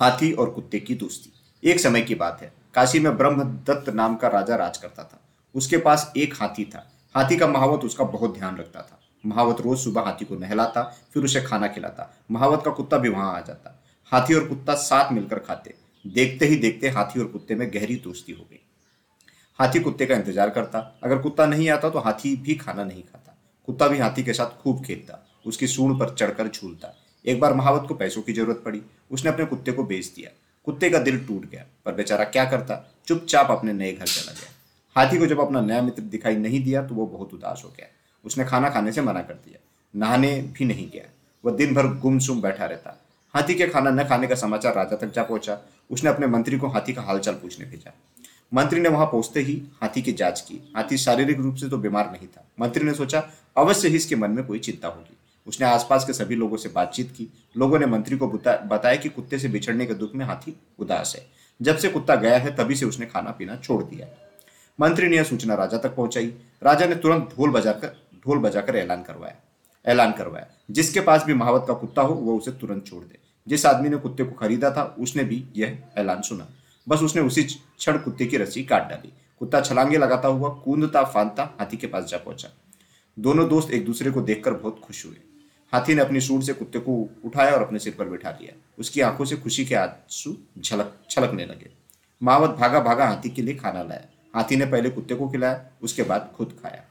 हाथी और कुत्ते की दोस्ती। एक समय की बात है। काशी में ब्रह्मदत्त नाम का राजा राज करता था। उसके पास एक हाथी था। हाथी का महावत उसका बहुत ध्यान रखता था। महावत रोज सुबह हाथी को नहलाता, फिर उसे खाना खिलाता। महावत का कुत्ता भी वहाँ आ जाता। हाथी और कुत्ता साथ मिलकर खाते। देखते ही देखते हाथी और कुत्ते में गहरी दोस्ती हो गई। हाथी कुत्ते का इंतज़ार करता। अगर कुत्ता नहीं आता तो हाथी भी खाना नहीं खाता। कुत्ता भी हाथी के साथ खूब खेलता। उसकी सूढ़ पर चढ़कर झूलता। एक बार महावत को पैसों की ज़रूरत पड़ी। उसने अपने कुत्ते को बेच दिया। कुत्ते का दिल टूट गया, पर बेचारा क्या करता? चुपचाप अपने नए घर चला गया। हाथी को जब अपना नया मित्र दिखाई नहीं दिया तो वो बहुत उदास हो गया। उसने खाना खाने से मना कर दिया। नहाने भी नहीं गया। वह दिन भर गुमसुम बैठा रहता। हाथी के खाना न खाने का समाचार राजा तक जा पहुँचा। उसने अपने मंत्री को हाथी का हालचाल पूछने भेजा। मंत्री ने वहाँ पहुँचते ही हाथी की जाँच की। हाथी शारीरिक रूप से तो बीमार नहीं था। मंत्री ने सोचा, अवश्य ही इसके मन में कोई चिंता होगी। उसने आसपास के सभी लोगों से बातचीत की। लोगों ने मंत्री को बताया कि कुत्ते से बिछड़ने के दुख में हाथी उदास है। जब से कुत्ता गया है, तभी से उसने खाना पीना छोड़ दिया। मंत्री ने यह सूचना राजा तक पहुंचाई। राजा ने तुरंत ढोल बजाकर ढोल बजाकर ऐलान करवाया। ऐलान करवाया। जिसके पास भी महावत का कुत्ता हो, वह उसे तुरंत छोड़ दे। जिस आदमी ने कुत्ते को खरीदा था, उसने भी यह ऐलान सुना। बस उसने उसी क्षण कुत्ते की रस्सी काट डाली। कुत्ता छलांगे लगाता हुआ कूदता फांदता हाथी के पास जा पहुँचा। दोनों दोस्त एक दूसरे को देखकर बहुत खुश हुए। हाथी ने अपनी सूट से कुत्ते को उठाया और अपने सिर पर बैठा लिया उसकी आँखों से खुशी के आँसू झलक, छलकने लगे। मावत भागा भागा हाथी के लिए खाना लाया। हाथी ने पहले कुत्ते को खिलाया, उसके बाद खुद खाया।